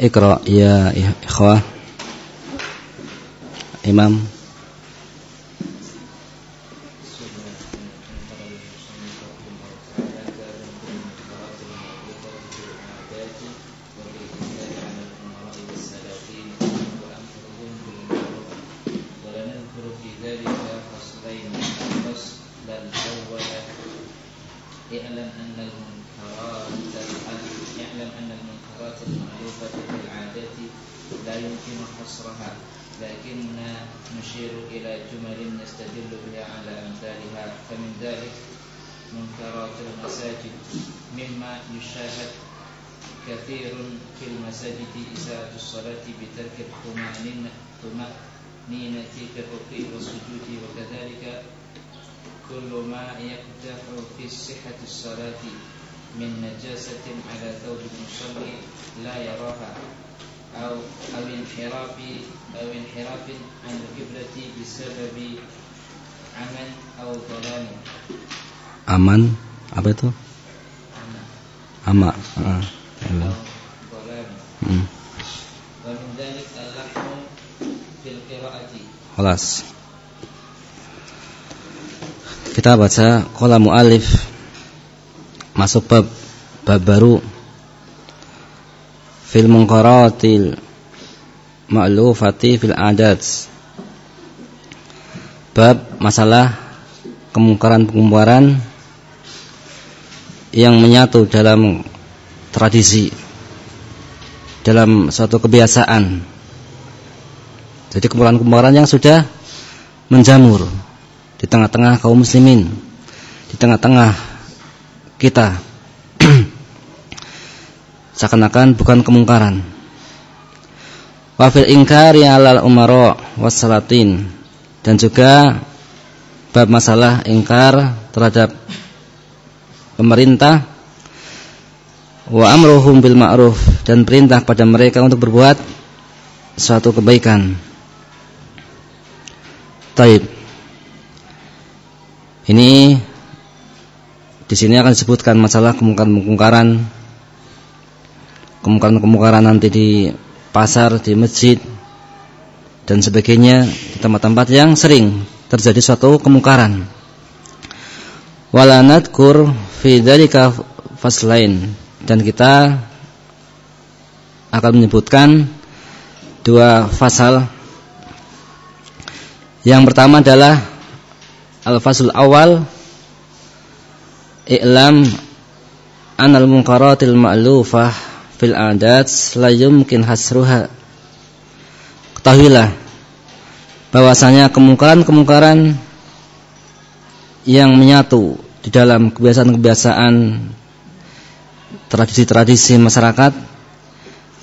Iqra ya ikhwah Imam فمن ذلك منكرات المساجد مما يشاهد كثير في المساجد إساءة الصلاة بترك الطمأنينة في الركوع والسجود وكذلك كل ما يقدح في صحة الصلاة من نجاسة على ثوب المصلي لا يراها أو أو انحراف أو انحراف عن القبلة بسبب aman. Apa itu? Ama. Ya. hmm. Kelas. Kita baca qala muallif. Masuk bab bab baru. Fil munqaratil ma'lufati fil adat bab masalah kemungkaran-kemungkaran yang menyatu dalam tradisi dalam suatu kebiasaan. Jadi kemurahan-kemurahan yang sudah menjamur di tengah-tengah kaum muslimin di tengah-tengah kita. Seakan-akan bukan kemungkaran. Wafil ingkari alal umaro wassalatin dan juga bab masalah ingkar terhadap pemerintah wa amruhum bil ma'ruf dan perintah pada mereka untuk berbuat suatu kebaikan. Taib. Ini di sini akan disebutkan masalah kemungkaran-kemungkaran kemungkaran-kemungkaran nanti di pasar, di masjid dan sebagainya di tempat-tempat yang sering terjadi suatu kemungkaran. Wala nadkur fi dzalika faslain dan kita akan menyebutkan dua fasal. Yang pertama adalah al-fasl awal i'lam anal munkaratil ma'lufah fil adat la yumkin hasruha. Ketahuilah bahwasanya kemungkaran-kemungkaran yang menyatu di dalam kebiasaan-kebiasaan tradisi-tradisi masyarakat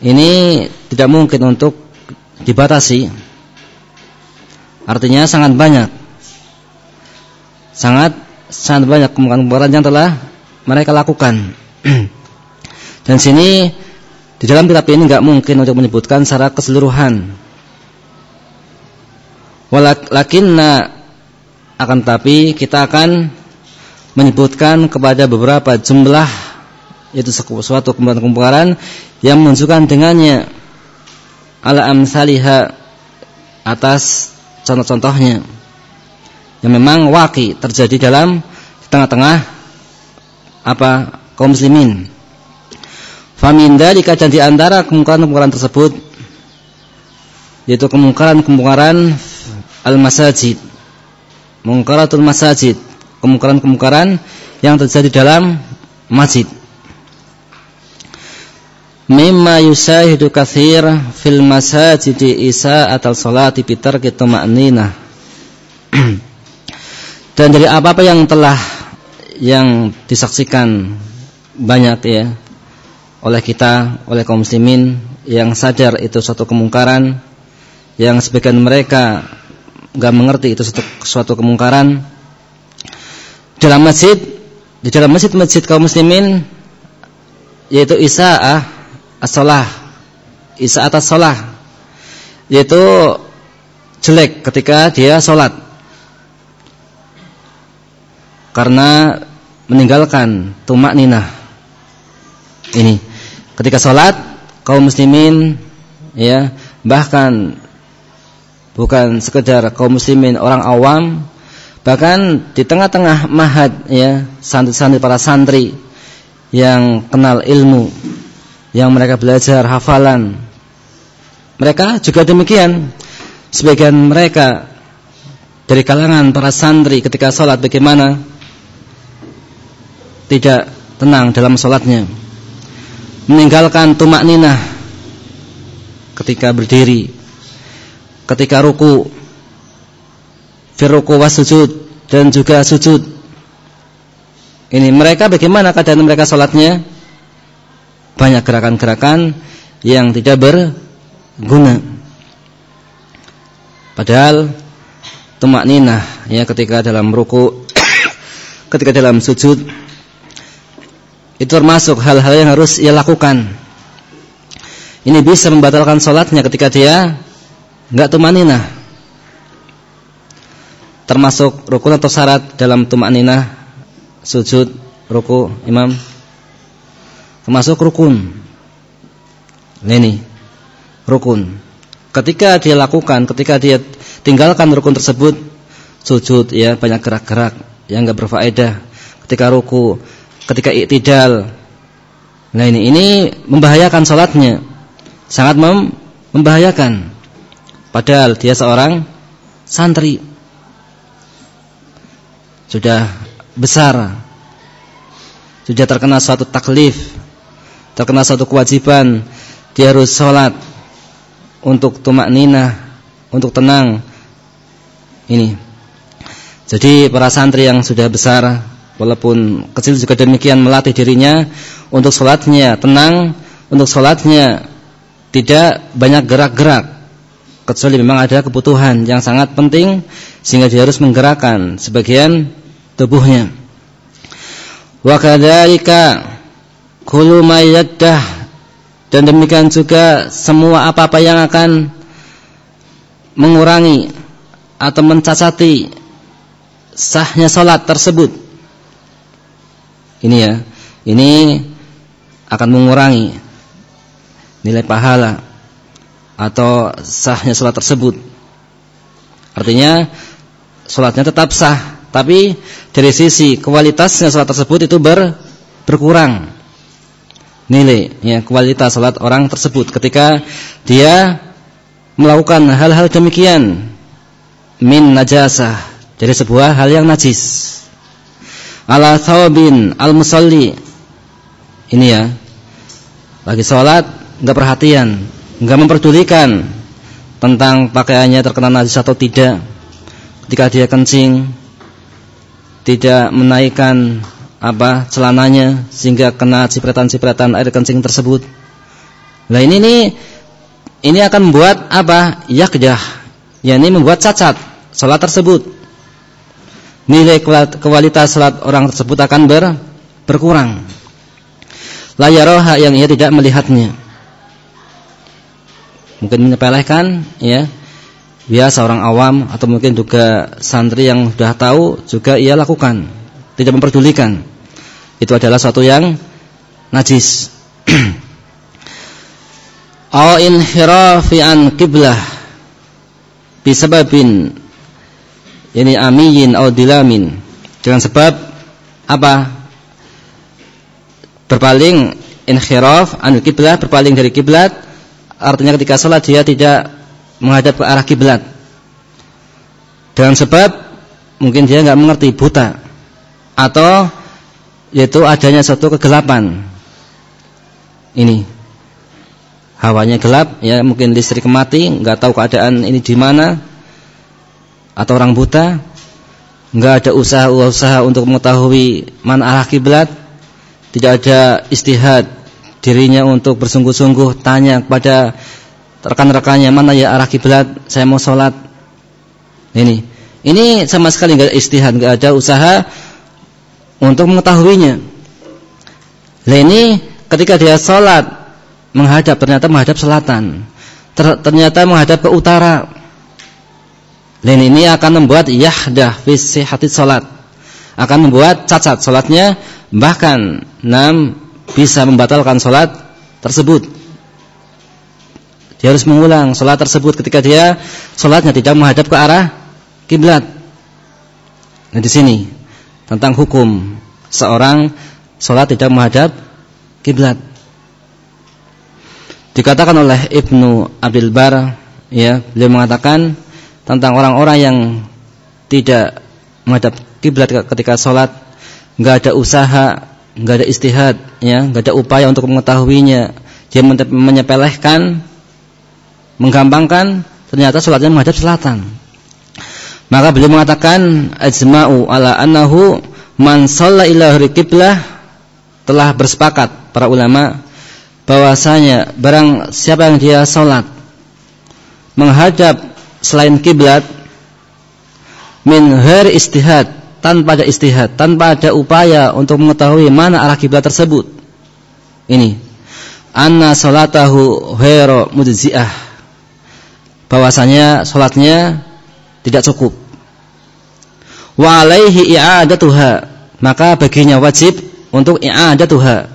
ini tidak mungkin untuk dibatasi. Artinya sangat banyak. Sangat sangat banyak kemungkaran-kemungkaran yang telah mereka lakukan. Dan sini di dalam kitab ini nggak mungkin untuk menyebutkan secara keseluruhan. Walakinna akan tapi kita akan menyebutkan kepada beberapa jumlah yaitu suatu kumpulan-kumpulan yang menunjukkan dengannya ala amsaliha atas contoh-contohnya yang memang waki terjadi dalam tengah-tengah apa kaum muslimin. Famin dalika dan di antara kemungkaran-kemungkaran tersebut yaitu kemungkaran-kemungkaran al-masajid. Mungkaratul masajid kemungkaran-kemungkaran yang terjadi dalam masjid. Mimma yusahidu kathir fil masajid isa atau salati kita maknina. Dan dari apa-apa yang telah yang disaksikan banyak ya oleh kita, oleh kaum muslimin yang sadar itu suatu kemungkaran, yang sebagian mereka nggak mengerti itu suatu, suatu kemungkaran, dalam masjid di dalam masjid-masjid kaum muslimin yaitu isa'ah as-salah. Isa'at as-salah yaitu jelek ketika dia sholat. Karena meninggalkan tumak ninah ini. Ketika sholat kaum muslimin ya bahkan bukan sekedar kaum muslimin orang awam. Bahkan di tengah-tengah mahad ya santri-santri para santri yang kenal ilmu yang mereka belajar hafalan. Mereka juga demikian. Sebagian mereka dari kalangan para santri ketika sholat bagaimana? Tidak tenang dalam sholatnya. Meninggalkan tumak ninah ketika berdiri ketika ruku firuku was sujud dan juga sujud. Ini mereka bagaimana keadaan mereka sholatnya? Banyak gerakan-gerakan yang tidak berguna. Padahal tumak ninah ya ketika dalam ruku ketika dalam sujud itu termasuk hal-hal yang harus ia lakukan. Ini bisa membatalkan sholatnya ketika dia nggak tumanina. Termasuk rukun atau syarat dalam tumanina sujud ruku imam. Termasuk rukun. Ini rukun. Ketika dia lakukan, ketika dia tinggalkan rukun tersebut, sujud ya banyak gerak-gerak yang nggak berfaedah. Ketika ruku ketika iktidal. Nah ini ini membahayakan salatnya. Sangat mem membahayakan. Padahal dia seorang santri. Sudah besar. Sudah terkena suatu taklif. Terkena suatu kewajiban. Dia harus salat untuk tumak ninah, untuk tenang. Ini. Jadi para santri yang sudah besar Walaupun kecil juga demikian melatih dirinya untuk sholatnya tenang, untuk sholatnya tidak banyak gerak-gerak. Kecuali memang ada kebutuhan yang sangat penting sehingga dia harus menggerakkan sebagian tubuhnya. Wa kadzalika kullu dan demikian juga semua apa-apa yang akan mengurangi atau mencacati sahnya salat tersebut. Ini ya, ini akan mengurangi nilai pahala atau sahnya sholat tersebut. Artinya sholatnya tetap sah, tapi dari sisi kualitasnya sholat tersebut itu ber, berkurang nilai ya kualitas sholat orang tersebut ketika dia melakukan hal-hal demikian min najasah dari sebuah hal yang najis ala thawbin al-musalli. Ini ya. Lagi sholat enggak perhatian, enggak memperdulikan tentang pakaiannya terkena najis atau tidak. Ketika dia kencing tidak menaikkan apa celananya sehingga kena cipratan-cipratan air kencing tersebut. Nah ini nih ini akan membuat apa? Yakdah. yakni membuat cacat salat tersebut nilai kualitas salat orang tersebut akan ber, berkurang. Layaroha yang ia tidak melihatnya. Mungkin menyepelekan, ya. Biasa orang awam atau mungkin juga santri yang sudah tahu juga ia lakukan, tidak memperdulikan. Itu adalah satu yang najis. Au inhirafi an qiblah bisababin ini amiyin atau dilamin dengan sebab apa berpaling inhiraf anil kiblat berpaling dari kiblat artinya ketika sholat dia tidak menghadap ke arah kiblat. Dengan sebab mungkin dia nggak mengerti buta. Atau yaitu adanya suatu kegelapan. Ini. Hawanya gelap ya mungkin listrik mati nggak tahu keadaan ini di mana. Atau orang buta. Nggak ada usaha-usaha untuk mengetahui mana arah kiblat. Tidak ada istihad dirinya untuk bersungguh-sungguh tanya kepada rekan-rekannya mana ya arah kiblat? Saya mau sholat. Ini ini sama sekali nggak istihad nggak ada usaha untuk mengetahuinya. Nah ini ketika dia sholat menghadap ternyata menghadap selatan. Ternyata menghadap ke utara. Dan ini akan membuat yahdah fi sihhati salat. Akan membuat cacat salatnya bahkan enam bisa membatalkan salat tersebut. Dia harus mengulang salat tersebut ketika dia salatnya tidak menghadap ke arah kiblat. Nah di sini tentang hukum seorang salat tidak menghadap kiblat. Dikatakan oleh Ibnu Abdul Bar ya, beliau mengatakan tentang orang-orang yang tidak menghadap kiblat ketika salat, enggak ada usaha, enggak ada istihad, ya, enggak ada upaya untuk mengetahuinya. Dia menyepelehkan, menggampangkan, ternyata salatnya menghadap selatan. Maka beliau mengatakan ajma'u ala annahu man shalla ila qiblah telah bersepakat para ulama bahwasanya barang siapa yang dia salat menghadap selain kiblat min ghairi istihad tanpa ada istihad, tanpa ada upaya untuk mengetahui mana arah kiblat tersebut. Ini anna salatahu ghairu mujzi'ah. Bahwasanya salatnya tidak cukup. Wa alaihi i'adatuha, maka baginya wajib untuk i'adatuha.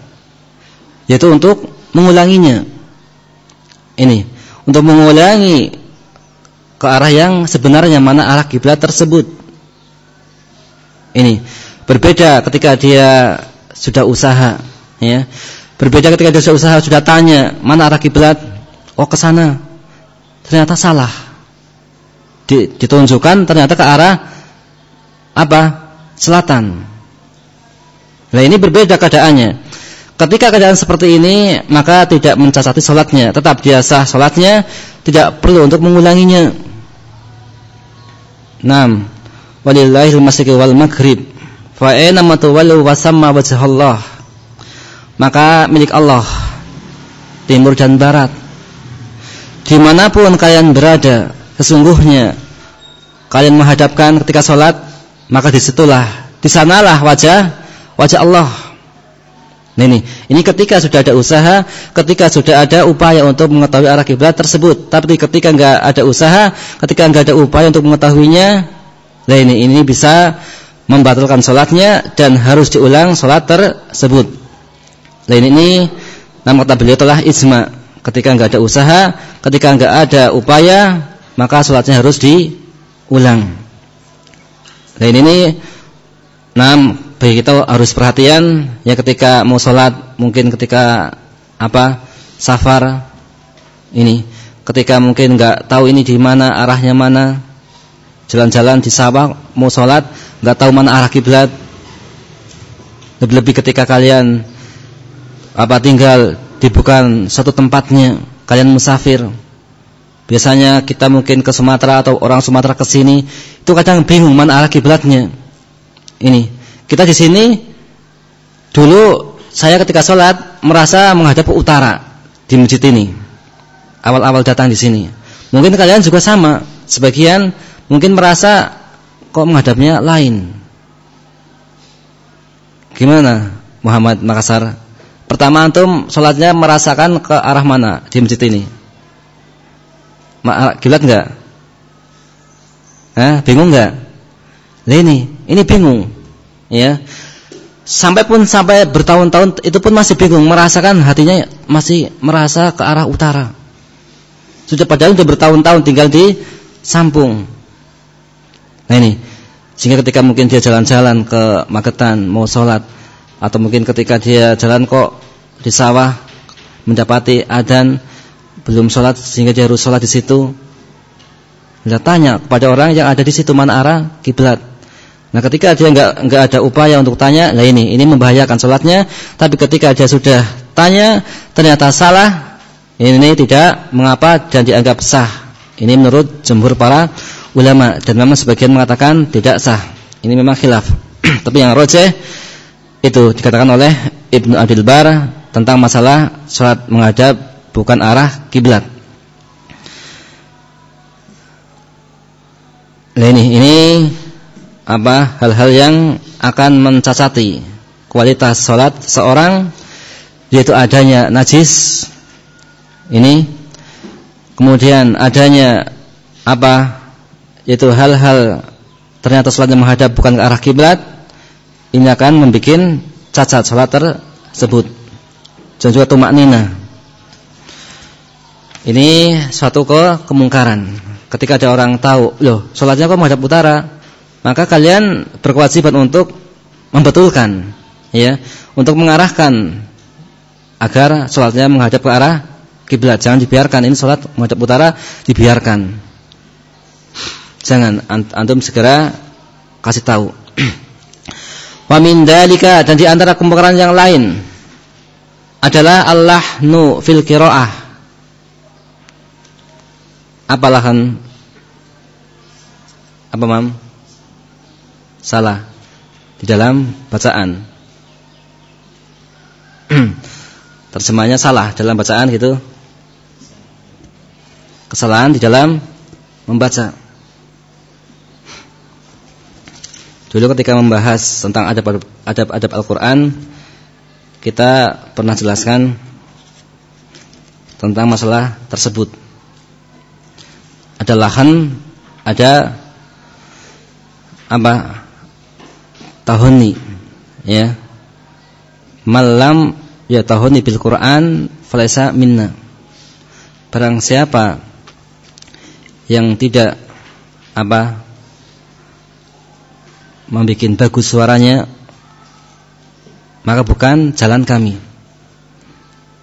Yaitu untuk mengulanginya. Ini untuk mengulangi ke arah yang sebenarnya mana arah kiblat tersebut. Ini berbeda ketika dia sudah usaha, ya. Berbeda ketika dia sudah usaha, sudah tanya mana arah kiblat, oh ke sana. Ternyata salah. Ditunjukkan ternyata ke arah apa? Selatan. Nah ini berbeda keadaannya. Ketika keadaan seperti ini, maka tidak mencacati sholatnya, tetap biasa sholatnya, tidak perlu untuk mengulanginya. Nam, walillahil masyriq wal maghrib. Fa aina matawallu wa. Maka milik Allah timur dan barat. Di mana pun kalian berada, sesungguhnya kalian menghadapkan ketika sholat, maka di situlah, di sanalah wajah wajah Allah ini, ini ketika sudah ada usaha, ketika sudah ada upaya untuk mengetahui arah kiblat tersebut. Tapi ketika enggak ada usaha, ketika enggak ada upaya untuk mengetahuinya, nah ini bisa membatalkan sholatnya dan harus diulang sholat tersebut. Nah ini, nama kata beliau telah ijma. Ketika enggak ada usaha, ketika enggak ada upaya, maka sholatnya harus diulang. Nah ini, Nah, bagi kita harus perhatian ya ketika mau sholat, mungkin ketika apa safar ini, ketika mungkin nggak tahu ini di mana arahnya mana, jalan-jalan di sawah mau sholat nggak tahu mana arah kiblat, lebih-lebih ketika kalian apa tinggal di bukan satu tempatnya, kalian musafir. Biasanya kita mungkin ke Sumatera atau orang Sumatera ke sini, itu kadang bingung mana arah kiblatnya ini. Kita di sini dulu saya ketika sholat merasa menghadap ke utara di masjid ini. Awal-awal datang di sini. Mungkin kalian juga sama. Sebagian mungkin merasa kok menghadapnya lain. Gimana Muhammad Makassar? Pertama antum sholatnya merasakan ke arah mana di masjid ini? Gilat enggak? Hah, bingung enggak? Ini, ini bingung. Ya. Sampai pun sampai bertahun-tahun itu pun masih bingung, merasakan hatinya masih merasa ke arah utara. Sudah padahal sudah bertahun-tahun tinggal di Sampung. Nah ini, sehingga ketika mungkin dia jalan-jalan ke Magetan mau sholat atau mungkin ketika dia jalan kok di sawah mendapati adan belum sholat sehingga dia harus sholat di situ. Dia tanya kepada orang yang ada di situ mana arah kiblat. Nah, ketika dia enggak enggak ada upaya untuk tanya, nah ini ini membahayakan sholatnya. Tapi ketika dia sudah tanya, ternyata salah, ini tidak mengapa dan dianggap sah. Ini menurut jumhur para ulama dan memang sebagian mengatakan tidak sah. Ini memang khilaf. Tapi yang rojeh itu dikatakan oleh Ibnu Abdul Bar tentang masalah sholat menghadap bukan arah kiblat. Nah ini ini apa hal-hal yang akan mencacati kualitas sholat seorang yaitu adanya najis ini kemudian adanya apa yaitu hal-hal ternyata sholatnya menghadap bukan ke arah kiblat ini akan membuat cacat sholat tersebut dan juga tumak nina Ini suatu ke kemungkaran. Ketika ada orang tahu, loh, sholatnya kok menghadap utara, maka kalian berkewajiban untuk membetulkan, ya, untuk mengarahkan agar sholatnya menghadap ke arah kiblat. Jangan dibiarkan ini sholat menghadap utara dibiarkan. Jangan antum segera kasih tahu. Wa min dalika dan di antara kemungkaran yang lain adalah Allah nu fil qiraah. Apa lahan? Apa mam? Salah di dalam bacaan. Terjemahnya salah dalam bacaan gitu. Kesalahan di dalam membaca. Dulu ketika membahas tentang adab-adab Al-Qur'an, kita pernah jelaskan tentang masalah tersebut. Ada lahan, ada apa? Tahuni, ya. Malam ya tahuni bil Quran falaisa minna. Barang siapa yang tidak apa membuat bagus suaranya maka bukan jalan kami.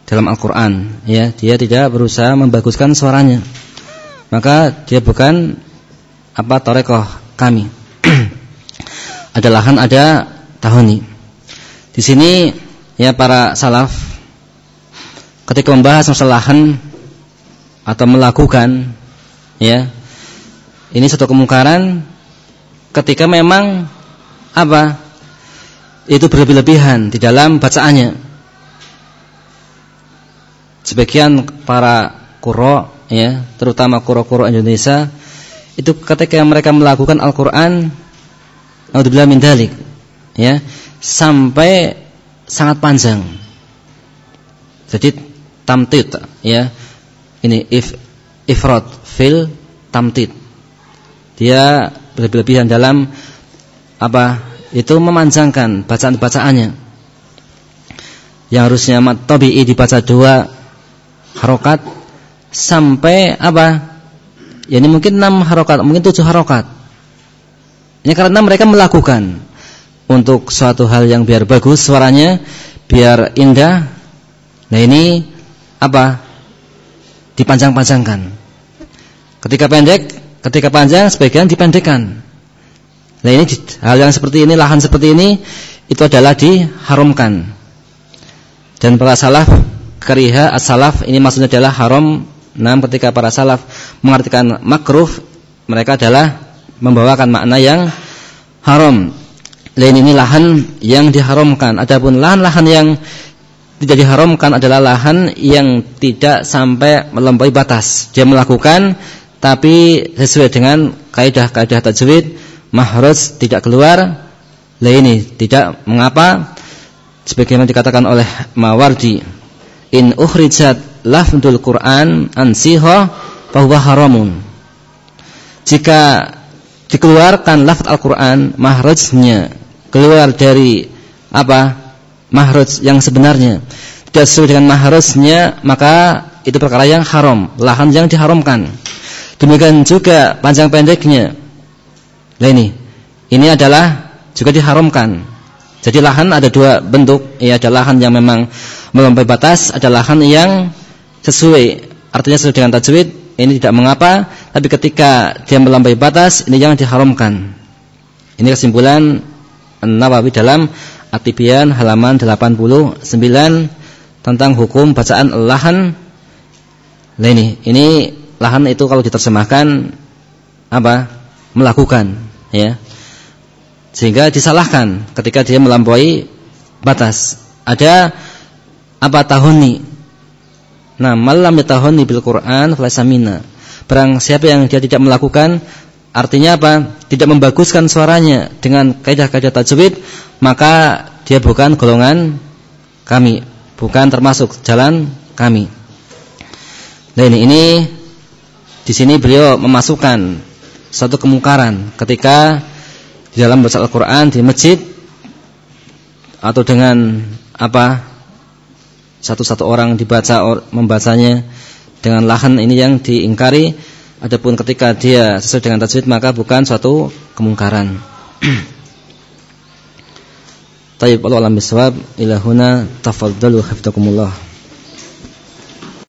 Dalam Al-Qur'an ya dia tidak berusaha membaguskan suaranya. Maka dia bukan apa torekoh kami. Ada lahan ada tahuni. Di sini ya para salaf ketika membahas masalah lahan atau melakukan ya ini satu kemungkaran ketika memang apa? Itu berlebih-lebihan di dalam bacaannya. Sebagian para kuro ya, terutama kuro-kuro Indonesia itu ketika mereka melakukan Al-Qur'an naudzubillah min dalik ya, sampai sangat panjang. Jadi tamtid ya. Ini if ifrad fil tamtid. Dia berlebihan dalam apa itu memanjangkan bacaan-bacaannya. Yang harusnya mat tabi'i dibaca dua harokat sampai apa ya ini mungkin enam harokat mungkin tujuh harokat. Ini karena mereka melakukan untuk suatu hal yang biar bagus suaranya biar indah. Nah ini apa dipanjang-panjangkan ketika pendek ketika panjang sebagian dipendekkan Nah ini hal yang seperti ini, lahan seperti ini itu adalah diharamkan. Dan para salaf kariha as-salaf ini maksudnya adalah haram. Nah, ketika para salaf mengartikan makruh, mereka adalah membawakan makna yang haram. Lain ini lahan yang diharamkan. Adapun lahan-lahan yang tidak diharamkan adalah lahan yang tidak sampai melampaui batas. Dia melakukan tapi sesuai dengan kaidah-kaidah tajwid mahraj tidak keluar. Lah ini tidak mengapa sebagaimana dikatakan oleh Mawardi in ukhrijat lafdul Quran ansiha bahwa haramun. Jika dikeluarkan lafaz Al-Quran mahrajnya keluar dari apa? Mahraj yang sebenarnya. Tidak sesuai dengan mahrajnya maka itu perkara yang haram lahan yang diharamkan demikian juga panjang pendeknya Nah ini, ini adalah juga diharamkan. Jadi lahan ada dua bentuk, ya ada lahan yang memang melampaui batas, ada lahan yang sesuai, artinya sesuai dengan tajwid, ini tidak mengapa, tapi ketika dia melampaui batas, ini yang diharamkan. Ini kesimpulan Nawawi dalam Atibian halaman 89 tentang hukum bacaan lahan. Nah ini, ini lahan itu kalau diterjemahkan apa? Melakukan ya. Sehingga disalahkan ketika dia melampaui batas. Ada apa tahuni. Nah malam tahuni bil Quran falasamina barang siapa yang dia tidak melakukan artinya apa? Tidak membaguskan suaranya dengan kaidah-kaidah tajwid maka dia bukan golongan kami bukan termasuk jalan kami. Nah ini ini di sini beliau memasukkan satu kemungkaran ketika di dalam baca Al-Qur'an di masjid atau dengan apa satu-satu orang dibaca membacanya dengan lahan ini yang diingkari adapun ketika dia sesuai dengan tajwid maka bukan suatu kemungkaran. Tayyib Allah alam bisawab ila huna tafaddalu hafizakumullah